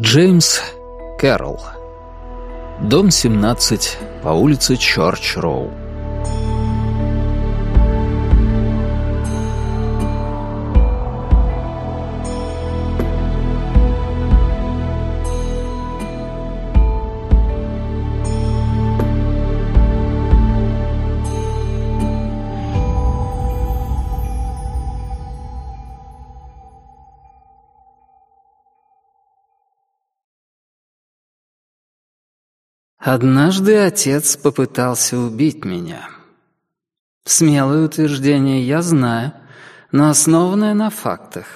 Джеймс Кэрролл. Дом 17 по улице Чорч-Роу. Однажды отец попытался убить меня. Смелое утверждение, я знаю, но основанное на фактах.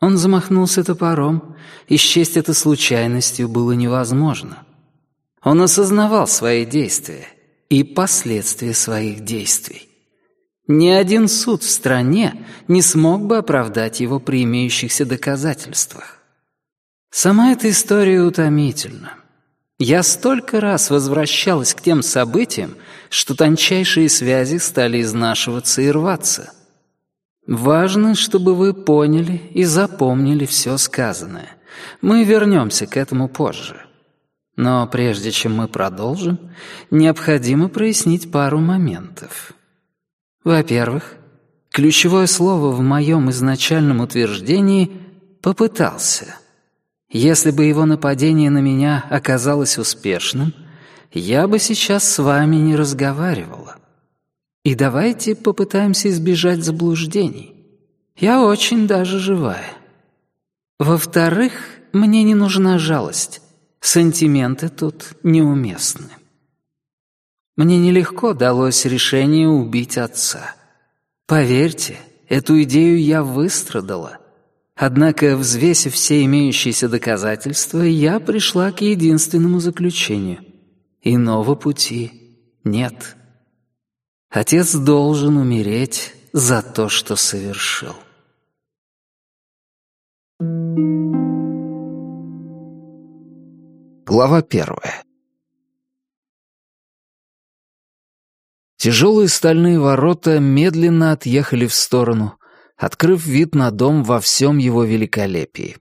Он замахнулся топором, и счесть это случайностью было невозможно. Он осознавал свои действия и последствия своих действий. Ни один суд в стране не смог бы оправдать его при имеющихся доказательствах. Сама эта история утомительна. Я столько раз возвращалась к тем событиям, что тончайшие связи стали изнашиваться и рваться. Важно, чтобы вы поняли и запомнили все сказанное. Мы вернемся к этому позже. Но прежде чем мы продолжим, необходимо прояснить пару моментов. Во-первых, ключевое слово в моем изначальном утверждении «попытался». Если бы его нападение на меня оказалось успешным, я бы сейчас с вами не разговаривала. И давайте попытаемся избежать заблуждений. Я очень даже живая. Во-вторых, мне не нужна жалость. Сантименты тут неуместны. Мне нелегко далось решение убить отца. Поверьте, эту идею я выстрадала. Однако, взвесив все имеющиеся доказательства, я пришла к единственному заключению. Иного пути нет. Отец должен умереть за то, что совершил. Глава первая. Тяжелые стальные ворота медленно отъехали в сторону, открыв вид на дом во всем его великолепии.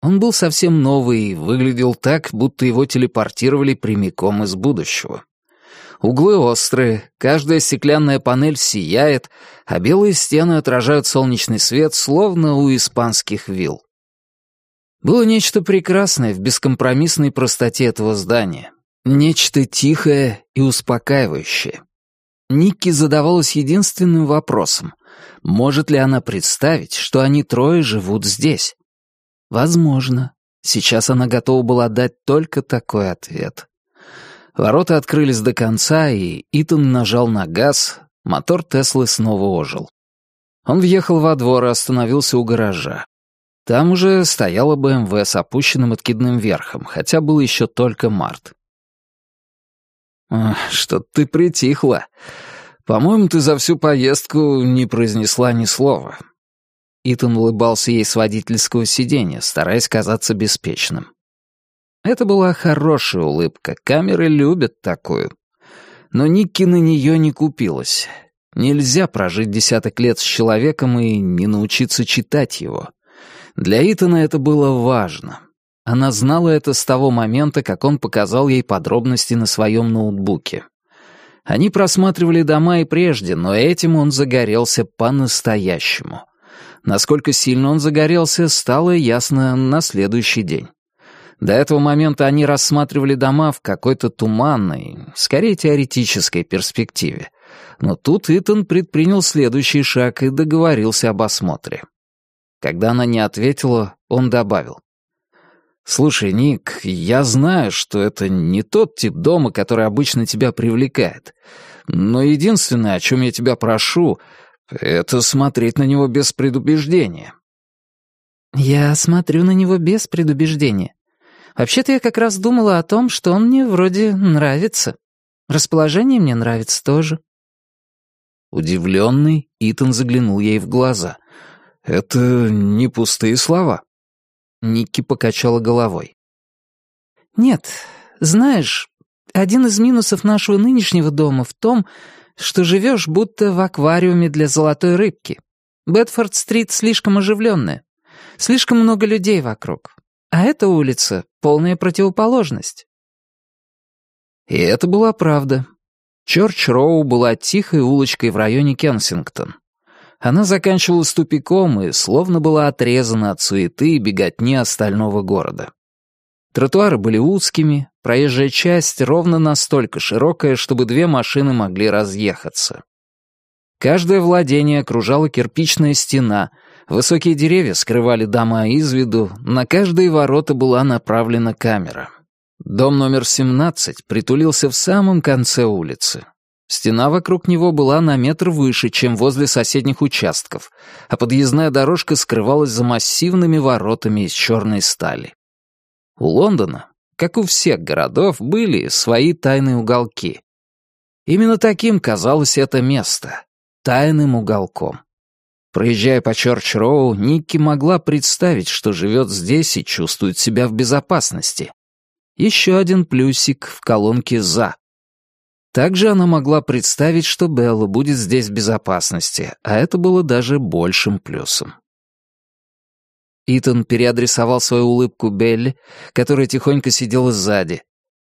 Он был совсем новый и выглядел так, будто его телепортировали прямиком из будущего. Углы острые, каждая стеклянная панель сияет, а белые стены отражают солнечный свет, словно у испанских вилл. Было нечто прекрасное в бескомпромиссной простоте этого здания, нечто тихое и успокаивающее. Никки задавалась единственным вопросом — может ли она представить, что они трое живут здесь? Возможно. Сейчас она готова была дать только такой ответ. Ворота открылись до конца, и Итан нажал на газ, мотор Теслы снова ожил. Он въехал во двор и остановился у гаража. Там уже стояла БМВ с опущенным откидным верхом, хотя был еще только март. «Что ты притихла. «По-моему, ты за всю поездку не произнесла ни слова». Итан улыбался ей с водительского сиденья, стараясь казаться беспечным. Это была хорошая улыбка, камеры любят такую. Но Никки на нее не купилась. Нельзя прожить десяток лет с человеком и не научиться читать его. Для Итана это было важно. Она знала это с того момента, как он показал ей подробности на своем ноутбуке. Они просматривали дома и прежде, но этим он загорелся по-настоящему. Насколько сильно он загорелся, стало ясно на следующий день. До этого момента они рассматривали дома в какой-то туманной, скорее теоретической перспективе. Но тут Итан предпринял следующий шаг и договорился об осмотре. Когда она не ответила, он добавил. «Слушай, Ник, я знаю, что это не тот тип дома, который обычно тебя привлекает. Но единственное, о чем я тебя прошу, это смотреть на него без предубеждения». «Я смотрю на него без предубеждения. Вообще-то я как раз думала о том, что он мне вроде нравится. Расположение мне нравится тоже». Удивленный, Итан заглянул ей в глаза. «Это не пустые слова». Никки покачала головой. «Нет, знаешь, один из минусов нашего нынешнего дома в том, что живешь будто в аквариуме для золотой рыбки. Бетфорд-стрит слишком оживленная. Слишком много людей вокруг. А эта улица — полная противоположность. И это была правда. Чорч-Роу была тихой улочкой в районе Кенсингтон. Она заканчивалась тупиком и словно была отрезана от суеты и беготни остального города. Тротуары были узкими, проезжая часть ровно настолько широкая, чтобы две машины могли разъехаться. Каждое владение окружала кирпичная стена, высокие деревья скрывали дома из виду, на каждые ворота была направлена камера. Дом номер 17 притулился в самом конце улицы. Стена вокруг него была на метр выше, чем возле соседних участков, а подъездная дорожка скрывалась за массивными воротами из черной стали. У Лондона, как у всех городов, были свои тайные уголки. Именно таким казалось это место — тайным уголком. Проезжая по Чорч-Роу, Никки могла представить, что живет здесь и чувствует себя в безопасности. Еще один плюсик в колонке «За». Также она могла представить, что Белла будет здесь в безопасности, а это было даже большим плюсом. Итан переадресовал свою улыбку Белли, которая тихонько сидела сзади.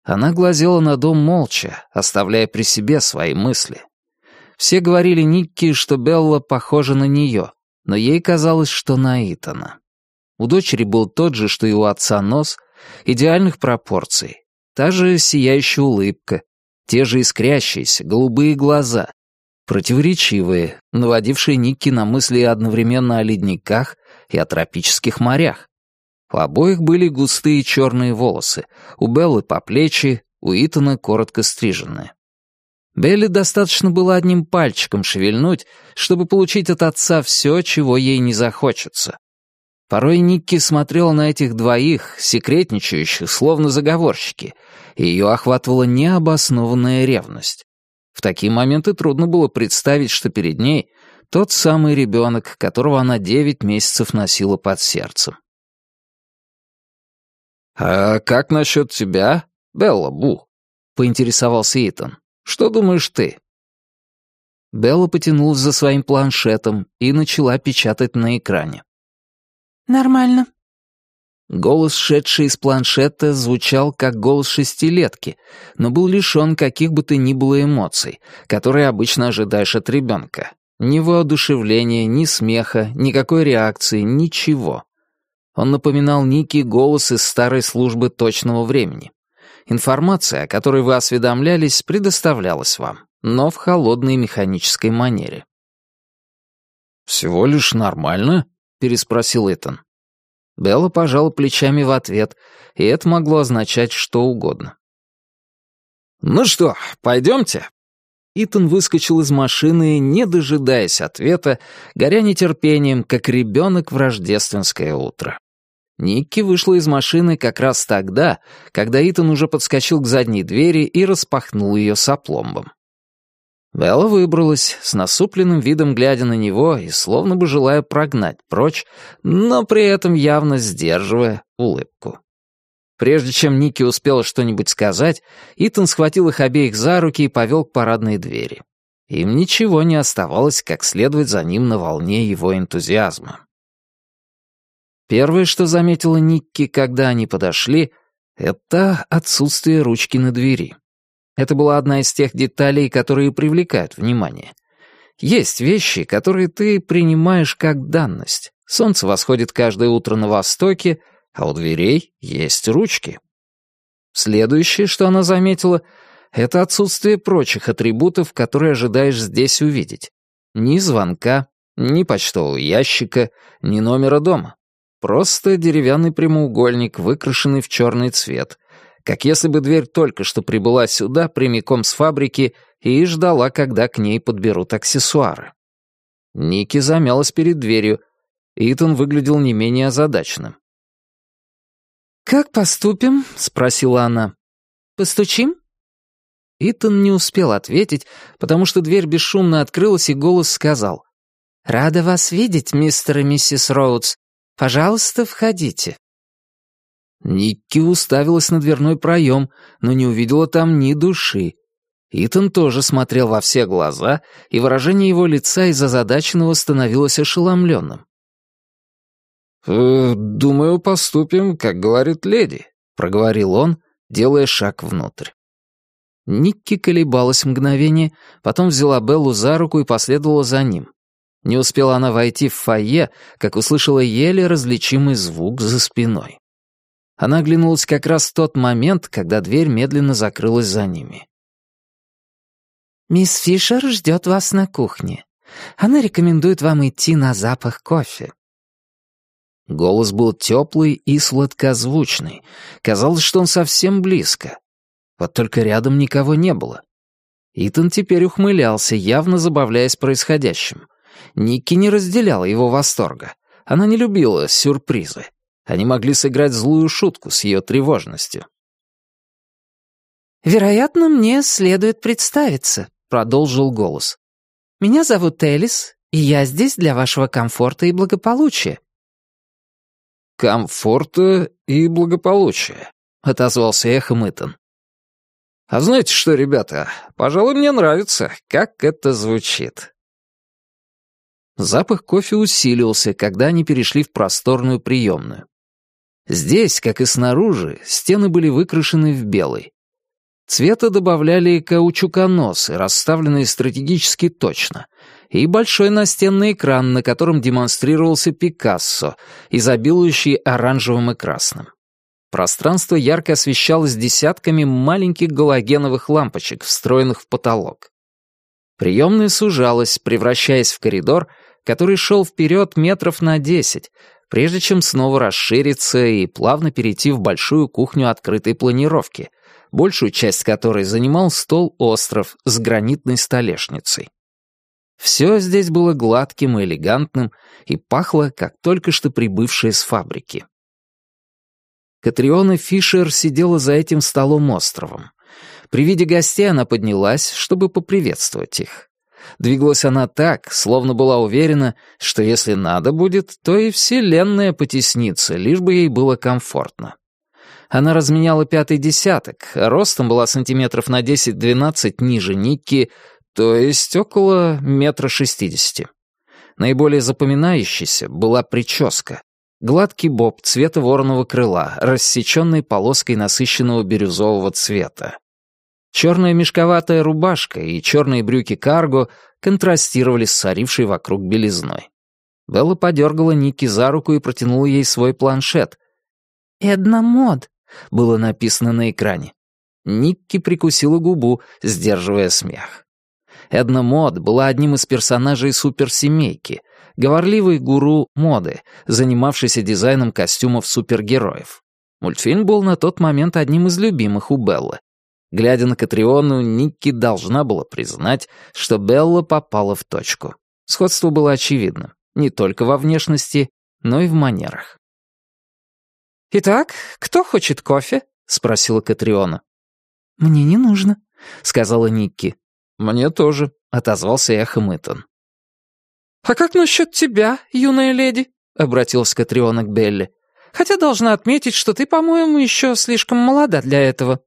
Она глазела на дом молча, оставляя при себе свои мысли. Все говорили Никки, что Белла похожа на нее, но ей казалось, что на Итана. У дочери был тот же, что и у отца нос, идеальных пропорций, та же сияющая улыбка, те же искрящиеся голубые глаза, противоречивые, наводившие Никки на мысли одновременно о ледниках и о тропических морях. У обоих были густые черные волосы, у Беллы по плечи, у Итана коротко стриженные. Белли достаточно было одним пальчиком шевельнуть, чтобы получить от отца все, чего ей не захочется. Порой Никки смотрела на этих двоих, секретничающих, словно заговорщики, и ее охватывала необоснованная ревность. В такие моменты трудно было представить, что перед ней тот самый ребенок, которого она девять месяцев носила под сердцем. «А как насчет тебя, Белла Бу?» — поинтересовался Итан. «Что думаешь ты?» Белла потянулась за своим планшетом и начала печатать на экране. «Нормально». Голос, шедший из планшета, звучал как голос шестилетки, но был лишен каких бы то ни было эмоций, которые обычно ожидаешь от ребенка. Ни воодушевления, ни смеха, никакой реакции, ничего. Он напоминал Ники голос из старой службы точного времени. Информация, о которой вы осведомлялись, предоставлялась вам, но в холодной механической манере. «Всего лишь нормально?» — переспросил Итан. Белла пожала плечами в ответ, и это могло означать что угодно. «Ну что, пойдемте?» Итан выскочил из машины, не дожидаясь ответа, горя нетерпением, как ребенок в рождественское утро. Никки вышла из машины как раз тогда, когда Итан уже подскочил к задней двери и распахнул ее сопломбом. Белла выбралась, с насупленным видом глядя на него и словно бы желая прогнать прочь, но при этом явно сдерживая улыбку. Прежде чем Ники успела что-нибудь сказать, Итан схватил их обеих за руки и повел к парадной двери. Им ничего не оставалось, как следовать за ним на волне его энтузиазма. Первое, что заметила Никки, когда они подошли, это отсутствие ручки на двери. Это была одна из тех деталей, которые привлекают внимание. Есть вещи, которые ты принимаешь как данность. Солнце восходит каждое утро на востоке, а у дверей есть ручки. Следующее, что она заметила, это отсутствие прочих атрибутов, которые ожидаешь здесь увидеть. Ни звонка, ни почтового ящика, ни номера дома. Просто деревянный прямоугольник, выкрашенный в черный цвет, как если бы дверь только что прибыла сюда прямиком с фабрики и ждала, когда к ней подберут аксессуары. Ники замялась перед дверью. Итан выглядел не менее озадаченным. «Как поступим?» — спросила она. «Постучим?» Итан не успел ответить, потому что дверь бесшумно открылась, и голос сказал. «Рада вас видеть, мистер и миссис Роудс. Пожалуйста, входите». Никки уставилась на дверной проем, но не увидела там ни души. Итан тоже смотрел во все глаза, и выражение его лица из-за задаченного становилось ошеломленным. «Э, «Думаю, поступим, как говорит леди», — проговорил он, делая шаг внутрь. Никки колебалась мгновение, потом взяла Беллу за руку и последовала за ним. Не успела она войти в фойе, как услышала еле различимый звук за спиной. Она оглянулась как раз в тот момент, когда дверь медленно закрылась за ними. «Мисс Фишер ждет вас на кухне. Она рекомендует вам идти на запах кофе». Голос был теплый и сладкозвучный. Казалось, что он совсем близко. Вот только рядом никого не было. Итан теперь ухмылялся, явно забавляясь происходящим. Никки не разделяла его восторга. Она не любила сюрпризы. Они могли сыграть злую шутку с ее тревожностью. «Вероятно, мне следует представиться», — продолжил голос. «Меня зовут Элис, и я здесь для вашего комфорта и благополучия». «Комфорта и благополучия», — отозвался эхом Итан. «А знаете что, ребята, пожалуй, мне нравится, как это звучит». Запах кофе усилился, когда они перешли в просторную приемную. Здесь, как и снаружи, стены были выкрашены в белый. Цвета добавляли каучуконосы, расставленные стратегически точно, и большой настенный экран, на котором демонстрировался Пикассо, изобилующий оранжевым и красным. Пространство ярко освещалось десятками маленьких галогеновых лампочек, встроенных в потолок. Приемная сужалась, превращаясь в коридор, который шел вперед метров на десять, прежде чем снова расшириться и плавно перейти в большую кухню открытой планировки, большую часть которой занимал стол-остров с гранитной столешницей. Все здесь было гладким и элегантным и пахло, как только что прибывшее с фабрики. Катриона Фишер сидела за этим столом-островом. При виде гостей она поднялась, чтобы поприветствовать их. Двигалась она так, словно была уверена, что если надо будет, то и вселенная потеснится, лишь бы ей было комфортно. Она разменяла пятый десяток, ростом была сантиметров на 10-12 ниже Никки, то есть около метра шестидесяти. Наиболее запоминающейся была прическа. Гладкий боб цвета вороного крыла, рассеченный полоской насыщенного бирюзового цвета. Черная мешковатая рубашка и черные брюки карго контрастировали с царившей вокруг белизной. Белла подергала Ники за руку и протянула ей свой планшет. «Эдна Мод», — было написано на экране. Никки прикусила губу, сдерживая смех. Эдна Мод была одним из персонажей суперсемейки, говорливой гуру моды, занимавшейся дизайном костюмов супергероев. Мультфильм был на тот момент одним из любимых у Беллы. Глядя на Катриону, Никки должна была признать, что Белла попала в точку. Сходство было очевидно, не только во внешности, но и в манерах. «Итак, кто хочет кофе?» — спросила Катриона. «Мне не нужно», — сказала Никки. «Мне тоже», — отозвался эхом Итан. «А как насчет тебя, юная леди?» — обратилась Катриона к Белле. «Хотя должна отметить, что ты, по-моему, еще слишком молода для этого».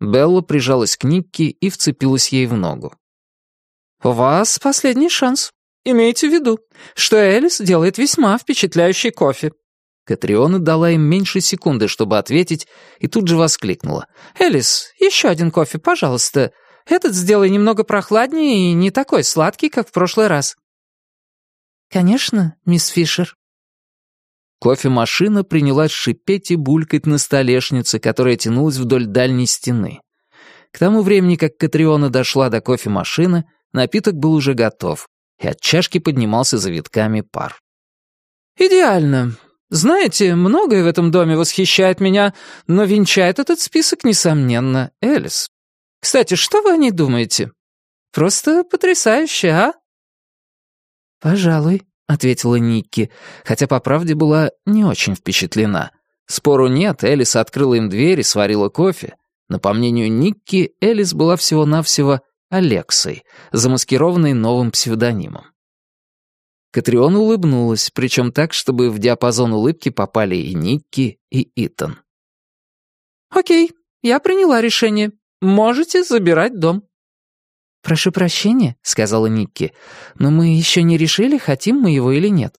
Белла прижалась к Никки и вцепилась ей в ногу. «У вас последний шанс. Имейте в виду, что Элис делает весьма впечатляющий кофе». Катриона дала им меньше секунды, чтобы ответить, и тут же воскликнула. «Элис, еще один кофе, пожалуйста. Этот сделай немного прохладнее и не такой сладкий, как в прошлый раз». «Конечно, мисс Фишер», Кофемашина принялась шипеть и булькать на столешнице, которая тянулась вдоль дальней стены. К тому времени, как Катриона дошла до кофемашины, напиток был уже готов, и от чашки поднимался завитками пар. «Идеально. Знаете, многое в этом доме восхищает меня, но венчает этот список, несомненно, Элис. Кстати, что вы о ней думаете? Просто потрясающе, а?» «Пожалуй», ответила Никки, хотя по правде была не очень впечатлена. Спору нет, Элис открыла им дверь и сварила кофе. Но, по мнению Никки, Элис была всего-навсего Алексой, замаскированной новым псевдонимом. Катриона улыбнулась, причем так, чтобы в диапазон улыбки попали и Никки, и Итан. «Окей, я приняла решение. Можете забирать дом». «Прошу прощения», — сказала Никки, «но мы еще не решили, хотим мы его или нет».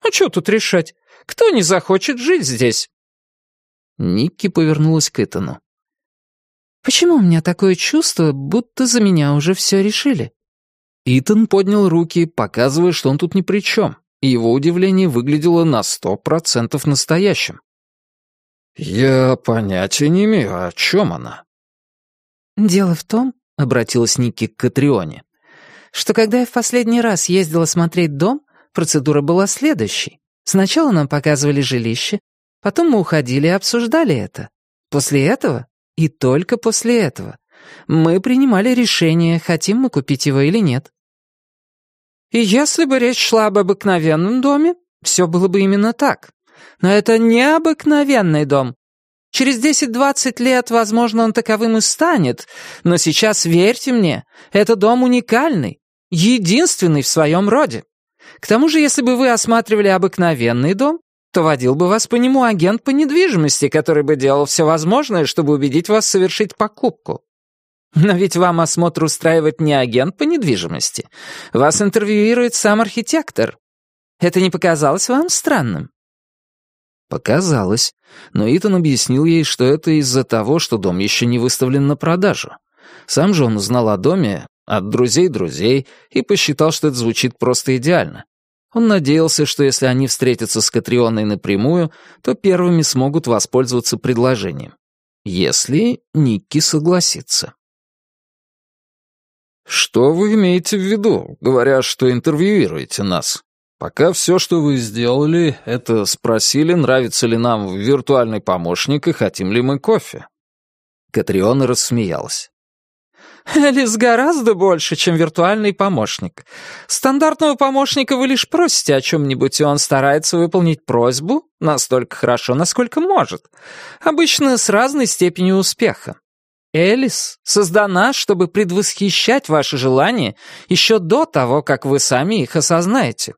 «А что тут решать? Кто не захочет жить здесь?» Никки повернулась к Итану. «Почему у меня такое чувство, будто за меня уже все решили?» Итан поднял руки, показывая, что он тут ни при чем, и его удивление выглядело на сто процентов настоящим. «Я понятия не имею, о чем она?» «Дело в том», — обратилась Ники к Катрионе, «что когда я в последний раз ездила смотреть дом, процедура была следующей. Сначала нам показывали жилище, потом мы уходили и обсуждали это. После этого, и только после этого, мы принимали решение, хотим мы купить его или нет. И если бы речь шла об обыкновенном доме, все было бы именно так. Но это необыкновенный дом. Через 10-20 лет, возможно, он таковым и станет, но сейчас, верьте мне, это дом уникальный, единственный в своем роде. К тому же, если бы вы осматривали обыкновенный дом, то водил бы вас по нему агент по недвижимости, который бы делал все возможное, чтобы убедить вас совершить покупку. Но ведь вам осмотр устраивает не агент по недвижимости. Вас интервьюирует сам архитектор. Это не показалось вам странным? Показалось, но Итан объяснил ей, что это из-за того, что дом еще не выставлен на продажу. Сам же он узнал о доме от друзей друзей и посчитал, что это звучит просто идеально. Он надеялся, что если они встретятся с Катрионой напрямую, то первыми смогут воспользоваться предложением. Если Никки согласится. «Что вы имеете в виду, говоря, что интервьюируете нас?» Пока все, что вы сделали, это спросили, нравится ли нам виртуальный помощник и хотим ли мы кофе. Катриона рассмеялась. Элис гораздо больше, чем виртуальный помощник. Стандартного помощника вы лишь просите о чем-нибудь, и он старается выполнить просьбу настолько хорошо, насколько может. Обычно с разной степенью успеха. Элис создана, чтобы предвосхищать ваши желания еще до того, как вы сами их осознаете.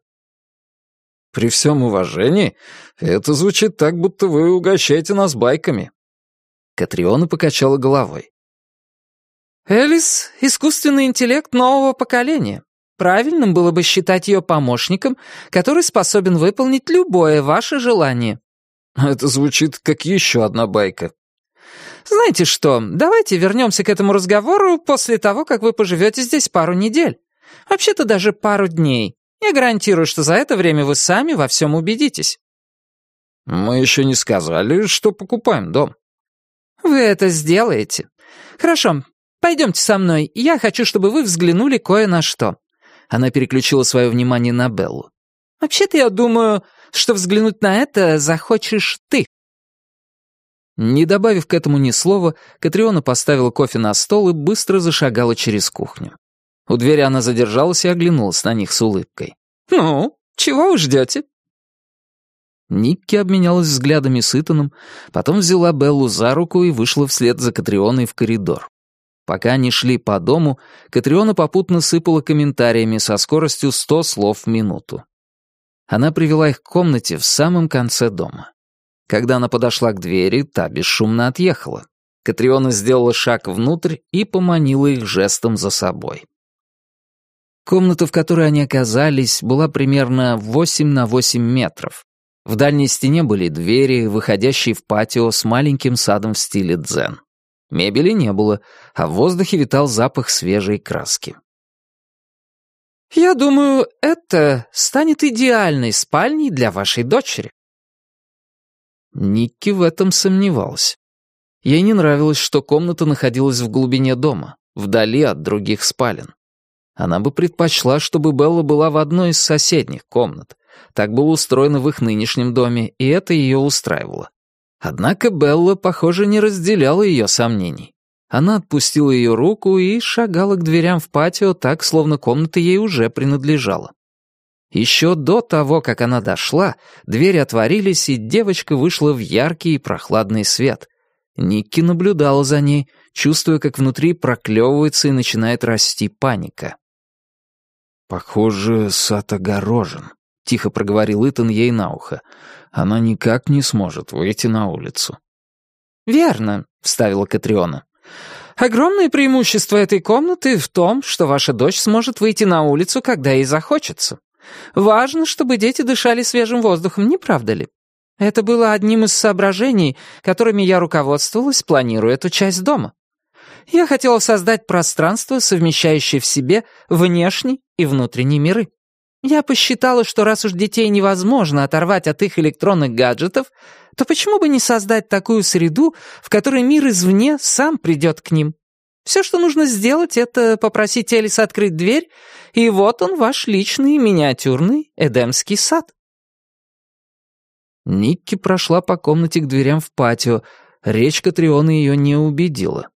При всем уважении, это звучит так, будто вы угощаете нас байками». Катриона покачала головой. «Элис — искусственный интеллект нового поколения. Правильным было бы считать ее помощником, который способен выполнить любое ваше желание». Это звучит как еще одна байка. «Знаете что, давайте вернемся к этому разговору после того, как вы поживете здесь пару недель. Вообще-то даже пару дней. Я гарантирую, что за это время вы сами во всем убедитесь». «Мы еще не сказали, что покупаем дом». «Вы это сделаете. Хорошо, пойдемте со мной. Я хочу, чтобы вы взглянули кое на что». Она переключила свое внимание на Беллу. «Вообще-то я думаю, что взглянуть на это захочешь ты». Не добавив к этому ни слова, Катриона поставила кофе на стол и быстро зашагала через кухню. У двери она задержалась и оглянулась на них с улыбкой. «Ну, чего вы ждете?» Никки обменялась взглядами с Итаном, потом взяла Беллу за руку и вышла вслед за Катрионой в коридор. Пока они шли по дому, Катриона попутно сыпала комментариями со скоростью сто слов в минуту. Она привела их к комнате в самом конце дома. Когда она подошла к двери, та бесшумно отъехала. Катриона сделала шаг внутрь и поманила их жестом за собой. Комната, в которой они оказались, была примерно 8 на 8 метров. В дальней стене были двери, выходящие в патио с маленьким садом в стиле дзен. Мебели не было, а в воздухе витал запах свежей краски. «Я думаю, это станет идеальной спальней для вашей дочери». Никки в этом сомневалась. Ей не нравилось, что комната находилась в глубине дома, вдали от других спален. Она бы предпочла, чтобы Белла была в одной из соседних комнат. Так было устроено в их нынешнем доме, и это ее устраивало. Однако Белла, похоже, не разделяла ее сомнений. Она отпустила ее руку и шагала к дверям в патио так, словно комната ей уже принадлежала. Еще до того, как она дошла, двери отворились, и девочка вышла в яркий и прохладный свет. Никки наблюдала за ней, чувствуя, как внутри проклевывается и начинает расти паника. «Похоже, сад огорожен», — тихо проговорил Итан ей на ухо. «Она никак не сможет выйти на улицу». «Верно», — вставила Катриона. «Огромное преимущество этой комнаты в том, что ваша дочь сможет выйти на улицу, когда ей захочется. Важно, чтобы дети дышали свежим воздухом, не правда ли? Это было одним из соображений, которыми я руководствовалась, планируя эту часть дома. Я хотела создать пространство, совмещающее в себе внешний и внутренний миры. Я посчитала, что раз уж детей невозможно оторвать от их электронных гаджетов, то почему бы не создать такую среду, в которой мир извне сам придет к ним? Все, что нужно сделать, это попросить Элис открыть дверь, и вот он, ваш личный миниатюрный Эдемский сад. Никки прошла по комнате к дверям в патио. Речь Катриона ее не убедила.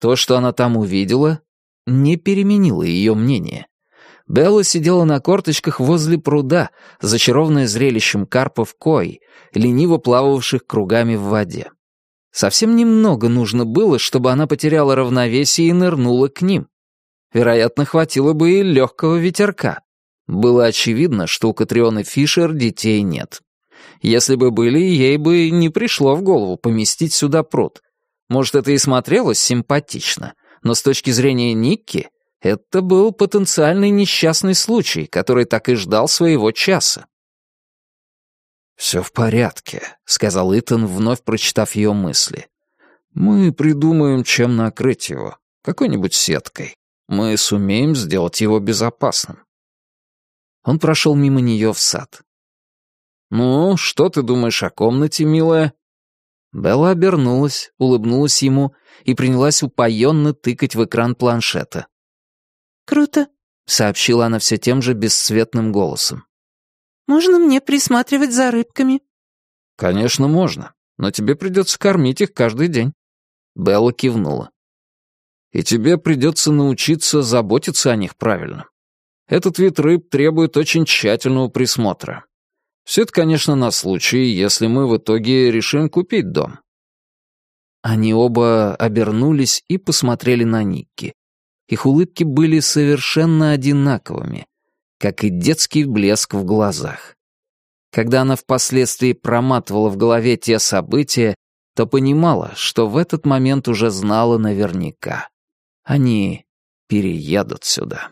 То, что она там увидела, не переменило ее мнение. Белла сидела на корточках возле пруда, зачарованная зрелищем карпов кой, лениво плававших кругами в воде. Совсем немного нужно было, чтобы она потеряла равновесие и нырнула к ним. Вероятно, хватило бы и легкого ветерка. Было очевидно, что у Катрионы Фишер детей нет. Если бы были, ей бы не пришло в голову поместить сюда пруд. Может, это и смотрелось симпатично, но с точки зрения Никки, это был потенциальный несчастный случай, который так и ждал своего часа. «Все в порядке», — сказал Итан, вновь прочитав ее мысли. «Мы придумаем, чем накрыть его. Какой-нибудь сеткой. Мы сумеем сделать его безопасным». Он прошел мимо нее в сад. «Ну, что ты думаешь о комнате, милая?» Белла обернулась, улыбнулась ему и принялась упоенно тыкать в экран планшета. «Круто», — сообщила она все тем же бесцветным голосом. Можно мне присматривать за рыбками?» «Конечно, можно, но тебе придется кормить их каждый день». Белла кивнула. «И тебе придется научиться заботиться о них правильно. Этот вид рыб требует очень тщательного присмотра. Все это, конечно, на случай, если мы в итоге решим купить дом». Они оба обернулись и посмотрели на Никки. Их улыбки были совершенно одинаковыми, как и детский блеск в глазах. Когда она впоследствии проматывала в голове те события, то понимала, что в этот момент уже знала наверняка. Они переедут сюда.